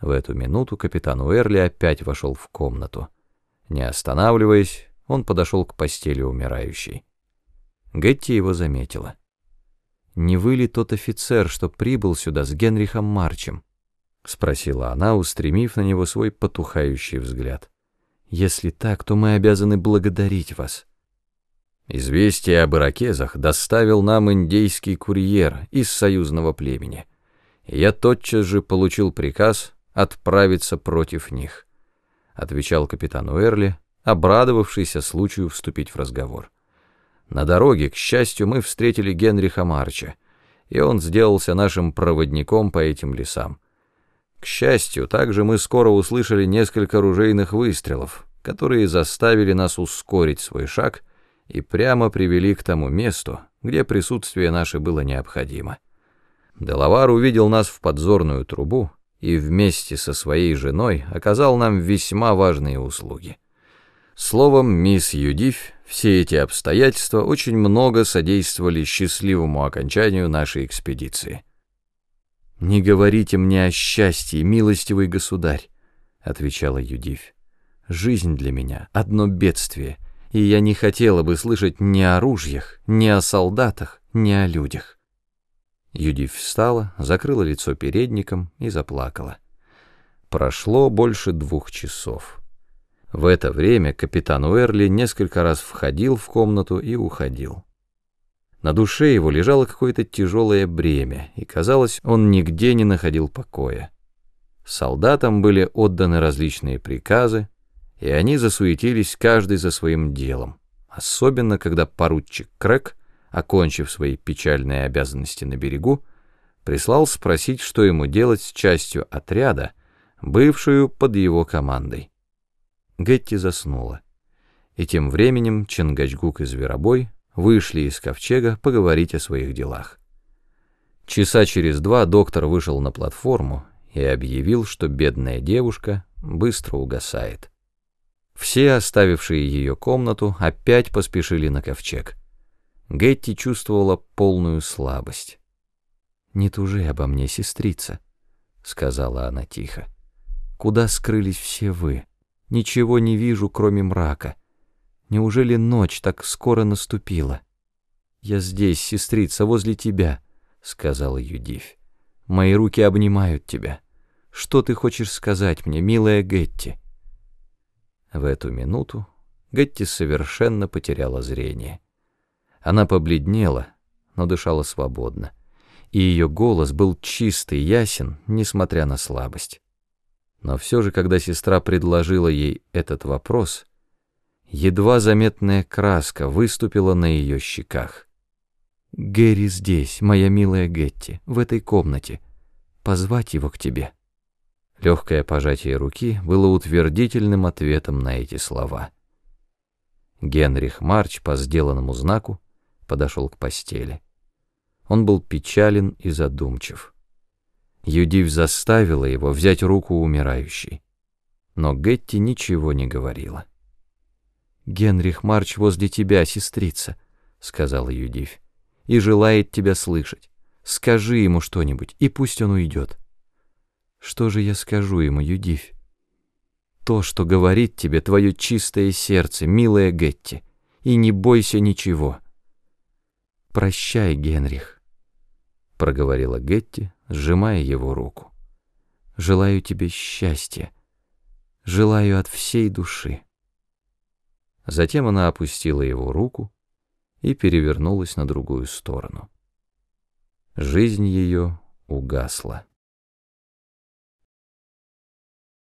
В эту минуту капитан Уэрли опять вошел в комнату. Не останавливаясь, он подошел к постели умирающей. Гетти его заметила. «Не вы ли тот офицер, что прибыл сюда с Генрихом Марчем?» — спросила она, устремив на него свой потухающий взгляд. «Если так, то мы обязаны благодарить вас». Известие об иракезах доставил нам индейский курьер из союзного племени. Я тотчас же получил приказ отправиться против них, отвечал капитан Уэрли, обрадовавшийся случаю вступить в разговор. На дороге, к счастью, мы встретили Генриха Марча, и он сделался нашим проводником по этим лесам. К счастью, также мы скоро услышали несколько ружейных выстрелов, которые заставили нас ускорить свой шаг — и прямо привели к тому месту, где присутствие наше было необходимо. Делавар увидел нас в подзорную трубу и вместе со своей женой оказал нам весьма важные услуги. Словом, мисс Юдиф, все эти обстоятельства очень много содействовали счастливому окончанию нашей экспедиции. «Не говорите мне о счастье, милостивый государь», — отвечала Юдиф. «Жизнь для меня — одно бедствие — и я не хотела бы слышать ни о ружьях, ни о солдатах, ни о людях. Юдив встала, закрыла лицо передником и заплакала. Прошло больше двух часов. В это время капитан Уэрли несколько раз входил в комнату и уходил. На душе его лежало какое-то тяжелое бремя, и, казалось, он нигде не находил покоя. Солдатам были отданы различные приказы, и они засуетились каждый за своим делом, особенно когда поручик Крэк, окончив свои печальные обязанности на берегу, прислал спросить, что ему делать с частью отряда, бывшую под его командой. Гетти заснула, и тем временем Чингачгук и Зверобой вышли из ковчега поговорить о своих делах. Часа через два доктор вышел на платформу и объявил, что бедная девушка быстро угасает. Все, оставившие ее комнату, опять поспешили на ковчег. Гетти чувствовала полную слабость. «Не тужи обо мне, сестрица», — сказала она тихо. «Куда скрылись все вы? Ничего не вижу, кроме мрака. Неужели ночь так скоро наступила?» «Я здесь, сестрица, возле тебя», — сказала Юдивь. «Мои руки обнимают тебя. Что ты хочешь сказать мне, милая Гетти?» В эту минуту Гетти совершенно потеряла зрение. Она побледнела, но дышала свободно, и ее голос был чистый, ясен, несмотря на слабость. Но все же, когда сестра предложила ей этот вопрос, едва заметная краска выступила на ее щеках. «Гэри здесь, моя милая Гетти, в этой комнате. Позвать его к тебе». Легкое пожатие руки было утвердительным ответом на эти слова. Генрих Марч по сделанному знаку подошел к постели. Он был печален и задумчив. Юдив заставила его взять руку умирающей. Но Гетти ничего не говорила. «Генрих Марч возле тебя, сестрица», — сказала Юдив, — «и желает тебя слышать. Скажи ему что-нибудь, и пусть он уйдет». Что же я скажу ему, Юдивь? То, что говорит тебе твое чистое сердце, милая Гетти, и не бойся ничего. Прощай, Генрих, проговорила Гетти, сжимая его руку. Желаю тебе счастья, желаю от всей души. Затем она опустила его руку и перевернулась на другую сторону. Жизнь ее угасла.